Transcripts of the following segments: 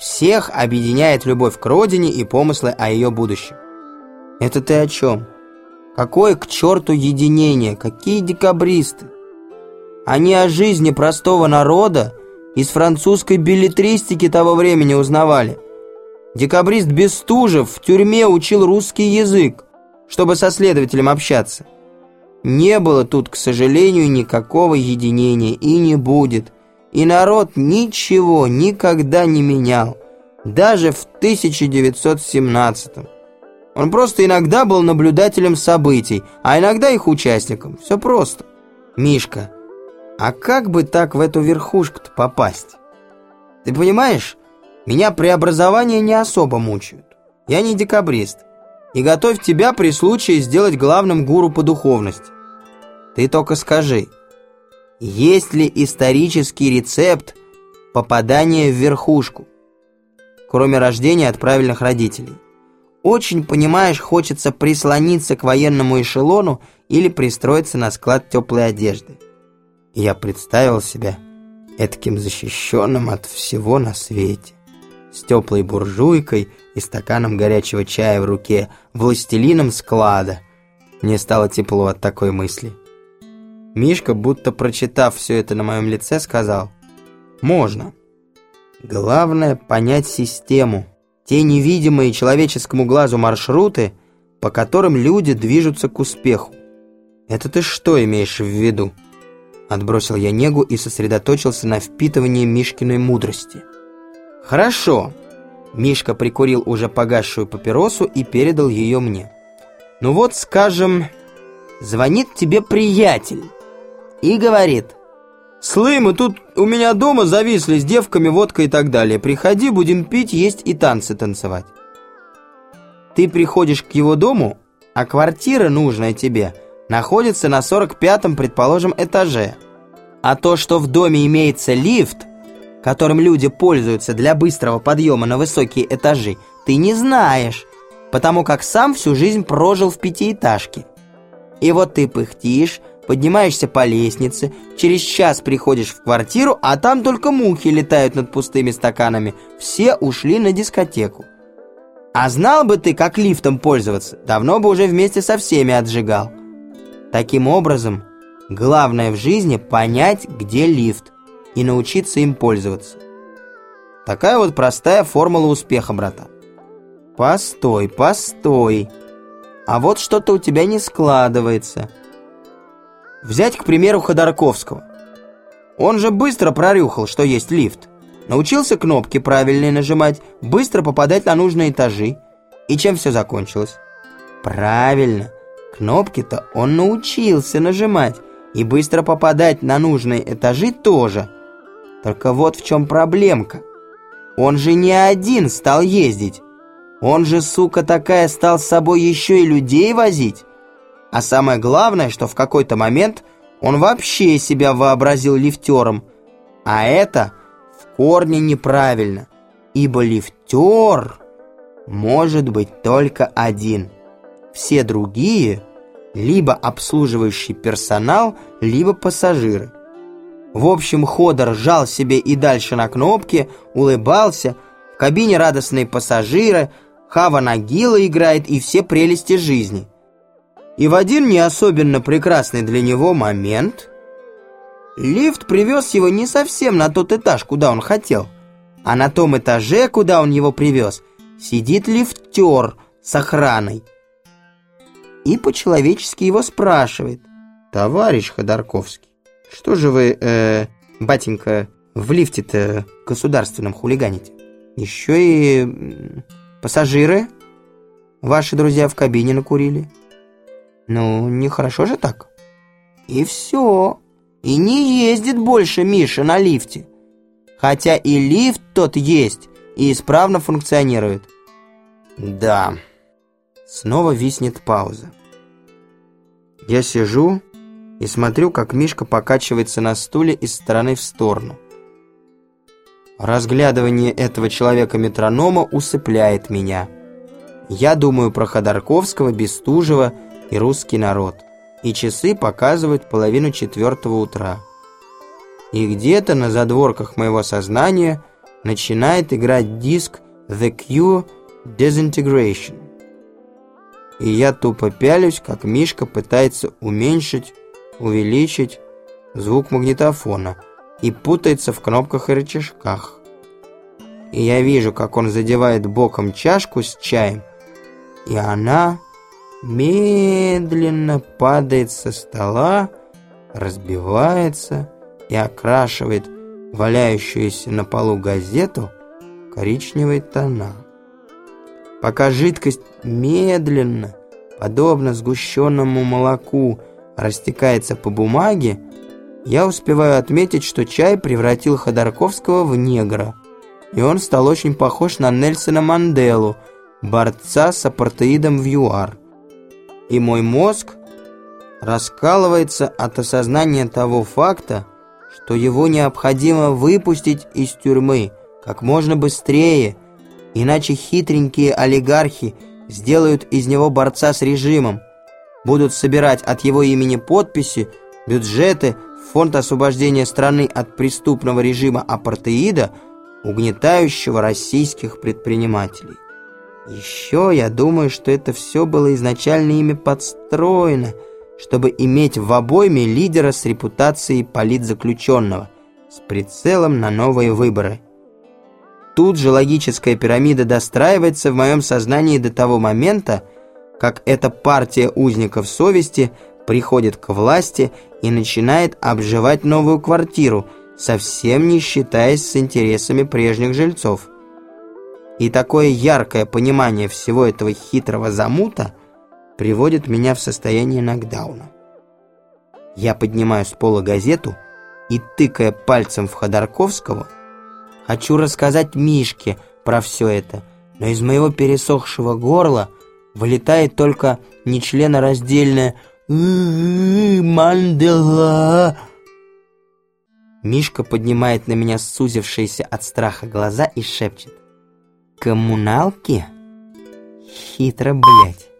Всех объединяет любовь к родине и помыслы о ее будущем. Это ты о чем? Какое к черту единение? Какие декабристы? Они о жизни простого народа из французской билетристики того времени узнавали. Декабрист Бестужев в тюрьме учил русский язык, чтобы со следователем общаться. Не было тут, к сожалению, никакого единения и не будет. И народ ничего никогда не менял, даже в 1917 -м. Он просто иногда был наблюдателем событий, а иногда их участником. Все просто. Мишка, а как бы так в эту верхушку-то попасть? Ты понимаешь, меня преобразования не особо мучают. Я не декабрист. И готовь тебя при случае сделать главным гуру по духовности. Ты только скажи, есть ли исторический рецепт попадания в верхушку, кроме рождения от правильных родителей? Очень, понимаешь, хочется прислониться к военному эшелону или пристроиться на склад теплой одежды. я представил себя этаким защищенным от всего на свете, с теплой буржуйкой и стаканом горячего чая в руке, властелином склада. Мне стало тепло от такой мысли. Мишка, будто прочитав все это на моем лице, сказал «Можно. Главное понять систему» те невидимые человеческому глазу маршруты, по которым люди движутся к успеху. Это ты что имеешь в виду? Отбросил я негу и сосредоточился на впитывании Мишкиной мудрости. Хорошо. Мишка прикурил уже погасшую папиросу и передал ее мне. Ну вот, скажем, звонит тебе приятель и говорит – «Слы, мы тут у меня дома зависли с девками, водкой и так далее. Приходи, будем пить, есть и танцы танцевать». Ты приходишь к его дому, а квартира, нужная тебе, находится на 45-м, предположим, этаже. А то, что в доме имеется лифт, которым люди пользуются для быстрого подъема на высокие этажи, ты не знаешь, потому как сам всю жизнь прожил в пятиэтажке. И вот ты пыхтишь, поднимаешься по лестнице, через час приходишь в квартиру, а там только мухи летают над пустыми стаканами. Все ушли на дискотеку. А знал бы ты, как лифтом пользоваться, давно бы уже вместе со всеми отжигал. Таким образом, главное в жизни понять, где лифт, и научиться им пользоваться. Такая вот простая формула успеха, брата. Постой, постой. А вот что-то у тебя не складывается. Взять, к примеру, Ходорковского. Он же быстро прорюхал, что есть лифт. Научился кнопки правильно нажимать, быстро попадать на нужные этажи. И чем все закончилось? Правильно, кнопки-то он научился нажимать. И быстро попадать на нужные этажи тоже. Только вот в чем проблемка. Он же не один стал ездить. Он же, сука такая, стал с собой еще и людей возить. А самое главное, что в какой-то момент он вообще себя вообразил лифтером. А это в корне неправильно, ибо лифтер может быть только один. Все другие либо обслуживающий персонал, либо пассажиры. В общем, Ходор жал себе и дальше на кнопки, улыбался, в кабине радостные пассажиры, Хава Нагила играет и все прелести жизни – и в один не особенно прекрасный для него момент лифт привез его не совсем на тот этаж, куда он хотел, а на том этаже, куда он его привез, сидит лифтер с охраной. И по-человечески его спрашивает. «Товарищ Ходорковский, что же вы, э, батенька, в лифте-то государственном хулиганите? Еще и пассажиры ваши друзья в кабине накурили». Ну, нехорошо же так. И все. И не ездит больше Миша на лифте. Хотя и лифт тот есть, и исправно функционирует. Да. Снова виснет пауза. Я сижу и смотрю, как Мишка покачивается на стуле из стороны в сторону. Разглядывание этого человека-метронома усыпляет меня. Я думаю про Ходорковского, Бестужева и русский народ, и часы показывают половину четвертого утра. И где-то на задворках моего сознания начинает играть диск The Cure Disintegration. И я тупо пялюсь, как Мишка пытается уменьшить, увеличить звук магнитофона и путается в кнопках и рычажках. И я вижу, как он задевает боком чашку с чаем, и она медленно падает со стола, разбивается и окрашивает валяющуюся на полу газету коричневые тона. Пока жидкость медленно, подобно сгущенному молоку, растекается по бумаге, я успеваю отметить, что чай превратил Ходорковского в негра, и он стал очень похож на Нельсона Манделу, борца с апартеидом в ЮАР. И мой мозг раскалывается от осознания того факта, что его необходимо выпустить из тюрьмы как можно быстрее, иначе хитренькие олигархи сделают из него борца с режимом, будут собирать от его имени подписи, бюджеты, фонд освобождения страны от преступного режима апартеида, угнетающего российских предпринимателей. Еще я думаю, что это все было изначально ими подстроено – чтобы иметь в обойме лидера с репутацией политзаключенного, с прицелом на новые выборы. Тут же логическая пирамида достраивается в моем сознании до того момента, как эта партия узников совести приходит к власти и начинает обживать новую квартиру, совсем не считаясь с интересами прежних жильцов. И такое яркое понимание всего этого хитрого замута – приводит меня в состояние нокдауна. Я поднимаю с пола газету и, тыкая пальцем в Ходорковского, хочу рассказать Мишке про все это, но из моего пересохшего горла вылетает только нечленораздельное «Мандела». Мишка поднимает на меня сузившиеся от страха глаза и шепчет «Коммуналки? Хитро, блядь!»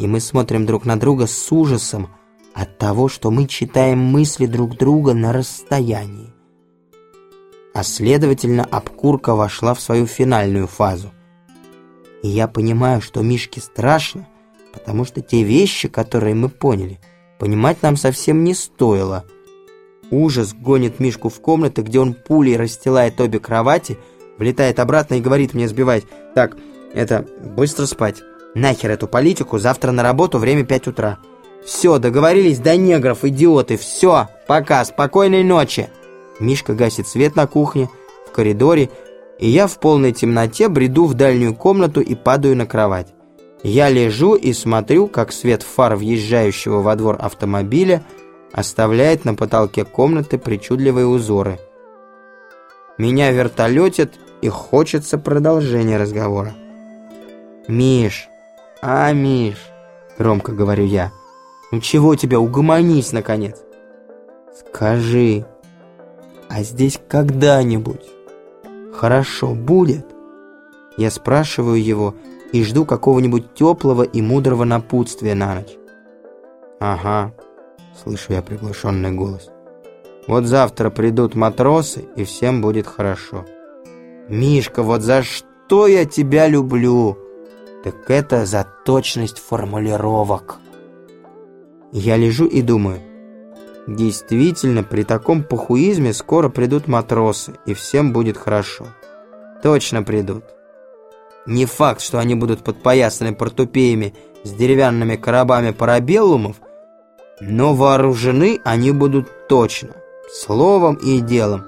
и мы смотрим друг на друга с ужасом от того, что мы читаем мысли друг друга на расстоянии. А следовательно, обкурка вошла в свою финальную фазу. И я понимаю, что Мишке страшно, потому что те вещи, которые мы поняли, понимать нам совсем не стоило. Ужас гонит Мишку в комнату, где он пулей расстилает обе кровати, влетает обратно и говорит мне сбивать, «Так, это, быстро спать». Нахер эту политику, завтра на работу, время 5 утра. Все, договорились до негров, идиоты, все, пока, спокойной ночи. Мишка гасит свет на кухне, в коридоре, и я в полной темноте бреду в дальнюю комнату и падаю на кровать. Я лежу и смотрю, как свет фар въезжающего во двор автомобиля оставляет на потолке комнаты причудливые узоры. Меня вертолетит и хочется продолжения разговора. «Миш, «А, Миш!» — громко говорю я. «Ну чего тебя, угомонись, наконец!» «Скажи, а здесь когда-нибудь хорошо будет?» Я спрашиваю его и жду какого-нибудь теплого и мудрого напутствия на ночь. «Ага», — слышу я приглушенный голос. «Вот завтра придут матросы, и всем будет хорошо». «Мишка, вот за что я тебя люблю?» так это за точность формулировок. Я лежу и думаю, действительно, при таком похуизме скоро придут матросы, и всем будет хорошо. Точно придут. Не факт, что они будут подпоясаны портупеями с деревянными коробами парабеллумов, но вооружены они будут точно, словом и делом.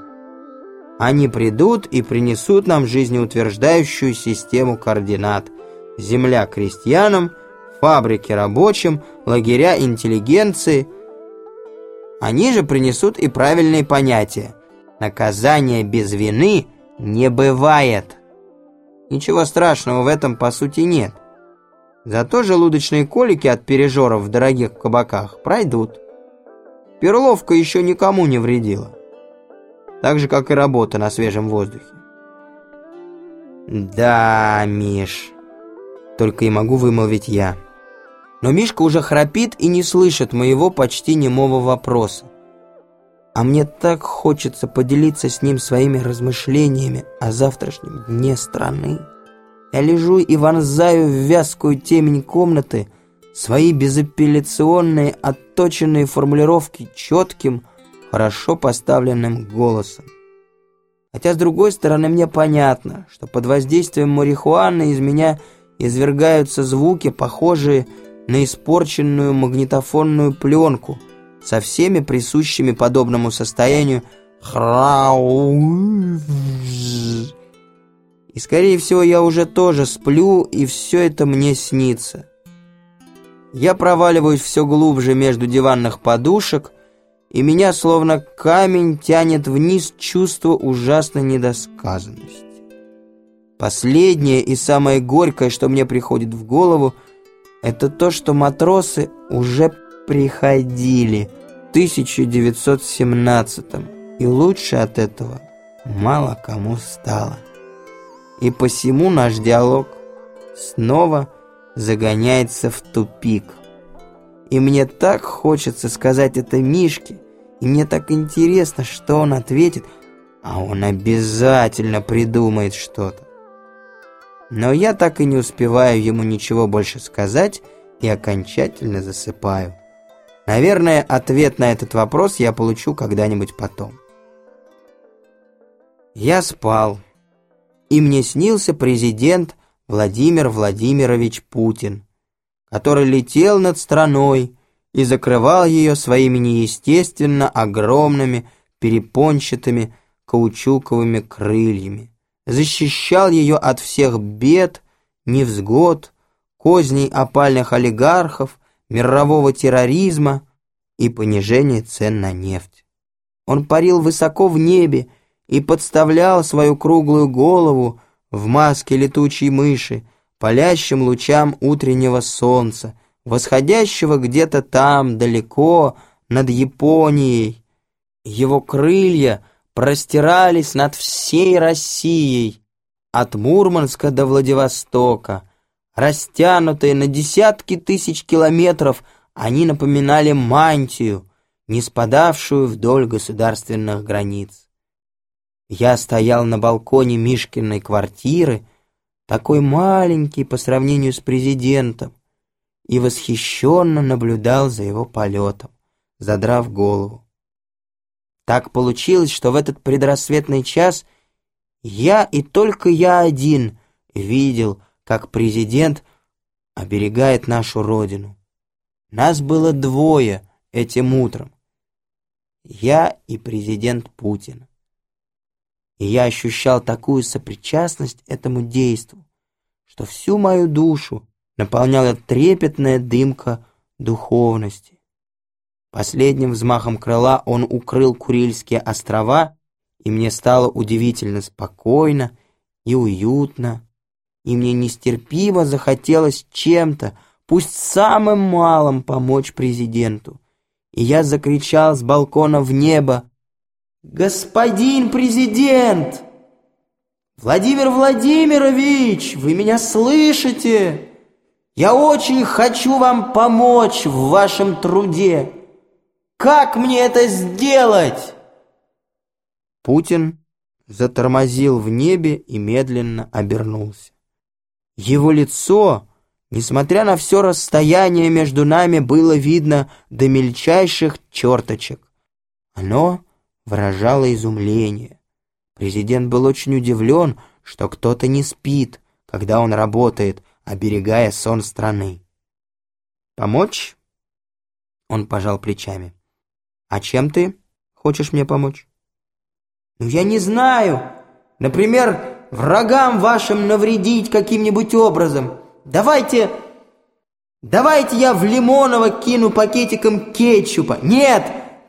Они придут и принесут нам жизнеутверждающую систему координат – земля крестьянам, фабрики рабочим, лагеря интеллигенции. Они же принесут и правильные понятия. Наказание без вины не бывает. Ничего страшного в этом по сути нет. Зато желудочные колики от пережоров в дорогих кабаках пройдут. Перловка еще никому не вредила. Так же, как и работа на свежем воздухе. Да, Миш, только и могу вымолвить я. Но Мишка уже храпит и не слышит моего почти немого вопроса. А мне так хочется поделиться с ним своими размышлениями о завтрашнем дне страны. Я лежу и вонзаю в вязкую темень комнаты свои безапелляционные отточенные формулировки четким, хорошо поставленным голосом. Хотя, с другой стороны, мне понятно, что под воздействием марихуаны из меня извергаются звуки, похожие на испорченную магнитофонную пленку – со всеми присущими подобному состоянию и, скорее всего, я уже тоже сплю, и все это мне снится. Я проваливаюсь все глубже между диванных подушек, и меня словно камень тянет вниз чувство ужасной недосказанности. Последнее и самое горькое, что мне приходит в голову, это то, что матросы уже приходили в 1917 и лучше от этого мало кому стало. И посему наш диалог снова загоняется в тупик. И мне так хочется сказать это Мишке, и мне так интересно, что он ответит, а он обязательно придумает что-то. Но я так и не успеваю ему ничего больше сказать и окончательно засыпаю. Наверное, ответ на этот вопрос я получу когда-нибудь потом. Я спал, и мне снился президент Владимир Владимирович Путин, который летел над страной и закрывал ее своими неестественно огромными перепончатыми каучуковыми крыльями, защищал ее от всех бед, невзгод, козней опальных олигархов, мирового терроризма и понижения цен на нефть. Он парил высоко в небе и подставлял свою круглую голову в маске летучей мыши палящим лучам утреннего солнца, восходящего где-то там, далеко, над Японией. Его крылья простирались над всей Россией, от Мурманска до Владивостока, Растянутые на десятки тысяч километров, они напоминали мантию, не спадавшую вдоль государственных границ. Я стоял на балконе Мишкиной квартиры, такой маленький по сравнению с президентом, и восхищенно наблюдал за его полетом, задрав голову. Так получилось, что в этот предрассветный час я и только я один видел, как президент оберегает нашу Родину. Нас было двое этим утром. Я и президент Путин. И я ощущал такую сопричастность этому действу, что всю мою душу наполняла трепетная дымка духовности. Последним взмахом крыла он укрыл Курильские острова, и мне стало удивительно спокойно и уютно и мне нестерпимо захотелось чем-то, пусть самым малым, помочь президенту. И я закричал с балкона в небо «Господин президент! Владимир Владимирович, вы меня слышите? Я очень хочу вам помочь в вашем труде. Как мне это сделать?» Путин затормозил в небе и медленно обернулся. Его лицо, несмотря на все расстояние между нами, было видно до мельчайших черточек. Оно выражало изумление. Президент был очень удивлен, что кто-то не спит, когда он работает, оберегая сон страны. «Помочь?» Он пожал плечами. «А чем ты хочешь мне помочь?» «Ну, я не знаю. Например, врагам вашим навредить каким-нибудь образом. Давайте... Давайте я в Лимонова кину пакетиком кетчупа. Нет,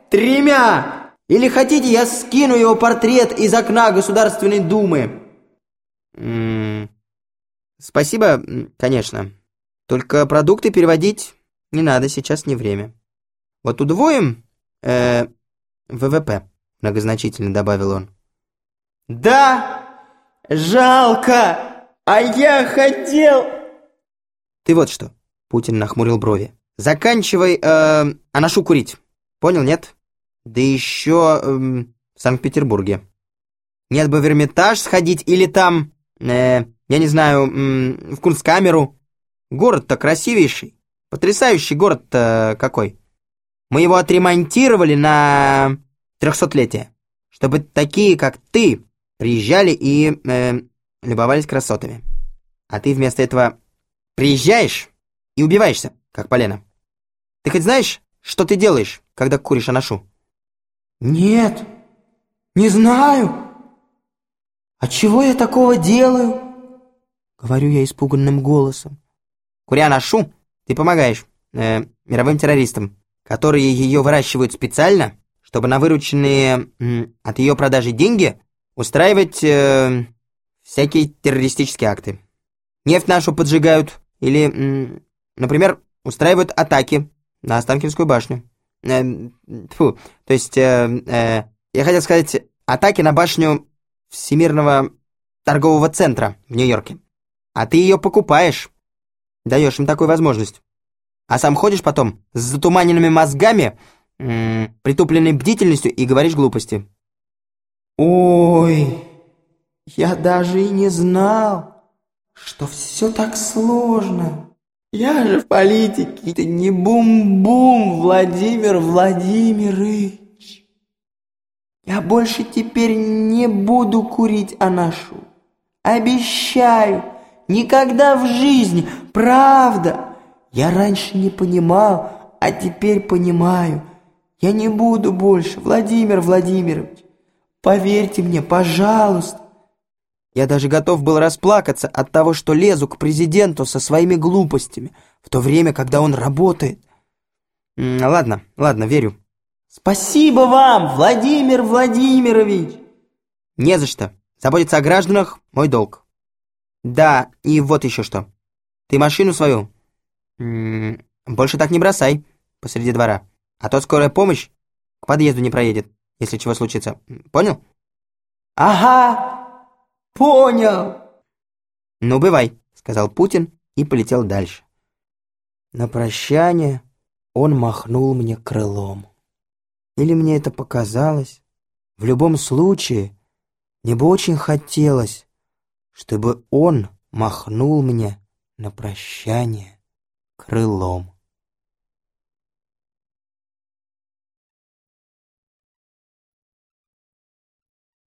тремя. Или хотите, я скину его портрет из окна Государственной Думы? М -м спасибо, конечно. Только продукты переводить не надо, сейчас не время. Вот удвоим э, ВВП, многозначительно добавил он. Да, Жалко! А я хотел...» «Ты вот что», — Путин нахмурил брови. «Заканчивай, э, а ношу курить. Понял, нет? Да еще эм, в Санкт-Петербурге. Нет бы в Эрмитаж сходить или там, э, я не знаю, эм, в Кунсткамеру. Город-то красивейший. Потрясающий город-то какой. Мы его отремонтировали на трехсотлетие, чтобы такие, как ты, приезжали и э, любовались красотами. А ты вместо этого приезжаешь и убиваешься, как полено. Ты хоть знаешь, что ты делаешь, когда куришь анашу? Нет, не знаю. А чего я такого делаю? Говорю я испуганным голосом. Куря анашу, ты помогаешь э, мировым террористам, которые ее выращивают специально, чтобы на вырученные э, от ее продажи деньги устраивать э, всякие террористические акты. Нефть нашу поджигают или, например, устраивают атаки на Останкинскую башню. Э, то есть, э, э, я хотел сказать, атаки на башню Всемирного торгового центра в Нью-Йорке. А ты ее покупаешь, даешь им такую возможность. А сам ходишь потом с затуманенными мозгами, э, притупленной бдительностью и говоришь глупости. Ой, я даже и не знал, что все так сложно. Я же в политике ты не бум-бум, Владимир Владимирович. Я больше теперь не буду курить анашу. Обещаю, никогда в жизни, правда. Я раньше не понимал, а теперь понимаю. Я не буду больше, Владимир Владимирович. Поверьте мне, пожалуйста. Я даже готов был расплакаться от того, что лезу к президенту со своими глупостями, в то время, когда он работает. Ладно, ладно, верю. Спасибо вам, Владимир Владимирович. Не за что. Заботиться о гражданах — мой долг. Да, и вот еще что. Ты машину свою больше так не бросай посреди двора, а то скорая помощь к подъезду не проедет если чего случится. Понял? Ага, понял. Ну, бывай, сказал Путин и полетел дальше. На прощание он махнул мне крылом. Или мне это показалось? В любом случае, мне бы очень хотелось, чтобы он махнул мне на прощание крылом.